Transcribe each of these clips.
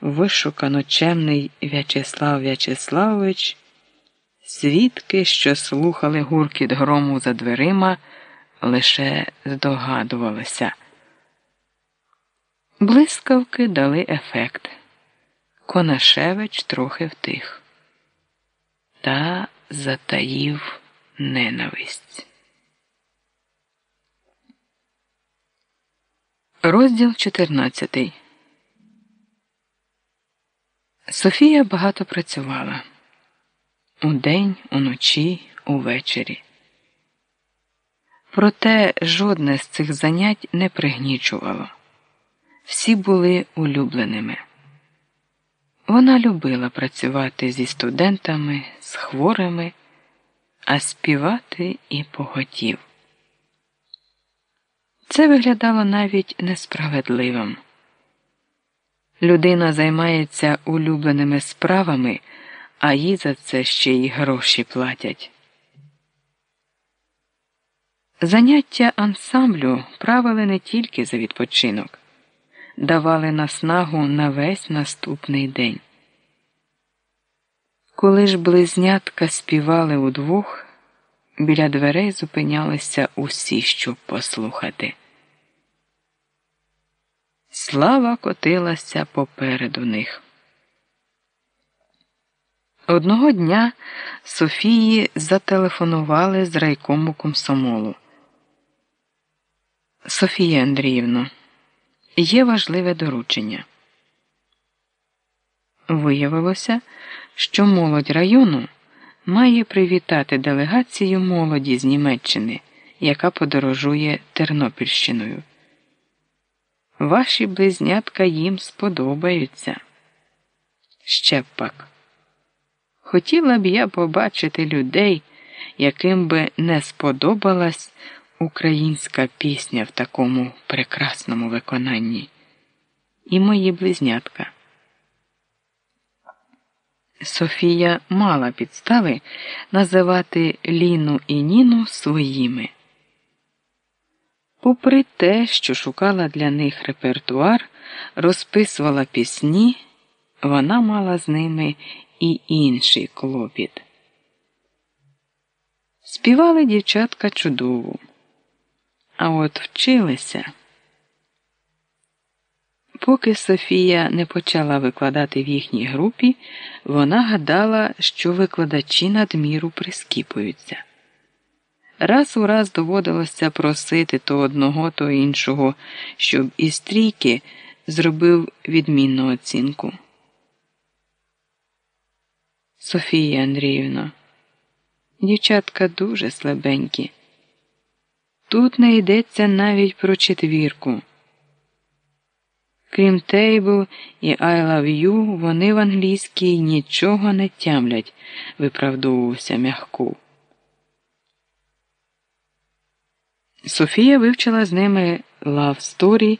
вишукано чемний В'ячеслав В'ячеславович, свідки, що слухали гуркіт грому за дверима, лише здогадувалися. Блискавки дали ефект. Конашевич трохи втих та затаїв ненависть. Розділ 14 Софія багато працювала удень, уночі, увечері. Проте жодне з цих занять не пригнічувало. Всі були улюбленими. Вона любила працювати зі студентами, з хворими, а співати і поготів. Це виглядало навіть несправедливим. Людина займається улюбленими справами, а їй за це ще й гроші платять. Заняття ансамблю правили не тільки за відпочинок, давали наснагу на весь наступний день. Коли ж близнятка співали удвох, біля дверей зупинялися усі, щоб послухати. Слава котилася попереду них. Одного дня Софії зателефонували з райкому комсомолу. Софія Андріївна, є важливе доручення. Виявилося, що молодь району має привітати делегацію молоді з Німеччини, яка подорожує Тернопільщиною. Ваші близнятка їм сподобаються. Ще пак. Хотіла б я побачити людей, яким би не сподобалась українська пісня в такому прекрасному виконанні. І мої близнятка. Софія мала підстави називати Ліну і Ніну своїми. Попри те, що шукала для них репертуар, розписувала пісні, вона мала з ними і інший клопіт. Співали дівчатка чудово, а от вчилися. Поки Софія не почала викладати в їхній групі, вона гадала, що викладачі надміру прискіпуються. Раз у раз доводилося просити то одного, то іншого, щоб із трійки зробив відмінну оцінку. Софія Андріївна, дівчатка дуже слабенькі. Тут не йдеться навіть про четвірку. Крім Тейбл і I love you, вони в англійській нічого не тямлять, виправдовувався м'ягку. Софія вивчила з ними Love Story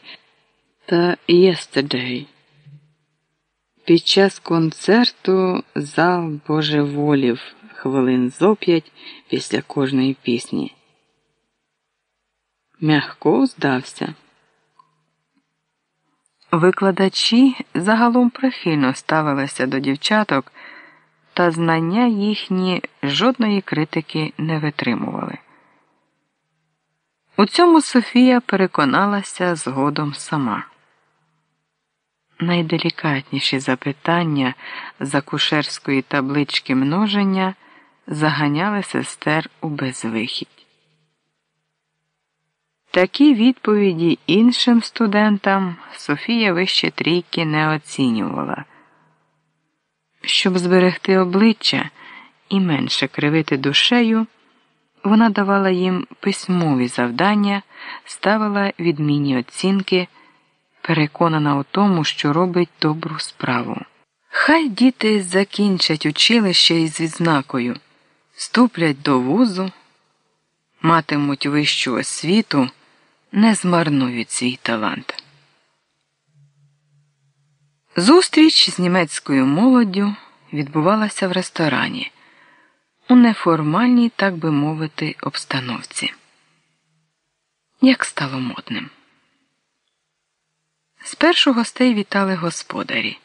та Yesterday. Під час концерту зал божеволів хвилин зоп'ять після кожної пісні. Мягко здався. Викладачі загалом прихильно ставилися до дівчаток, та знання їхні жодної критики не витримували. У цьому Софія переконалася згодом сама. Найделікатніші запитання з акушерської таблички множення заганяли сестер у безвихідь. Такі відповіді іншим студентам Софія вище трійки не оцінювала. Щоб зберегти обличчя і менше кривити душею, вона давала їм письмові завдання, ставила відмінні оцінки, переконана у тому, що робить добру справу. Хай діти закінчать училище із відзнакою, ступлять до вузу, матимуть вищу освіту не змарнують свій талант. Зустріч з німецькою молоддю відбувалася в ресторані у неформальній, так би мовити, обстановці. Як стало модним. Спершу гостей вітали господарі.